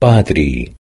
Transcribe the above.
Padre.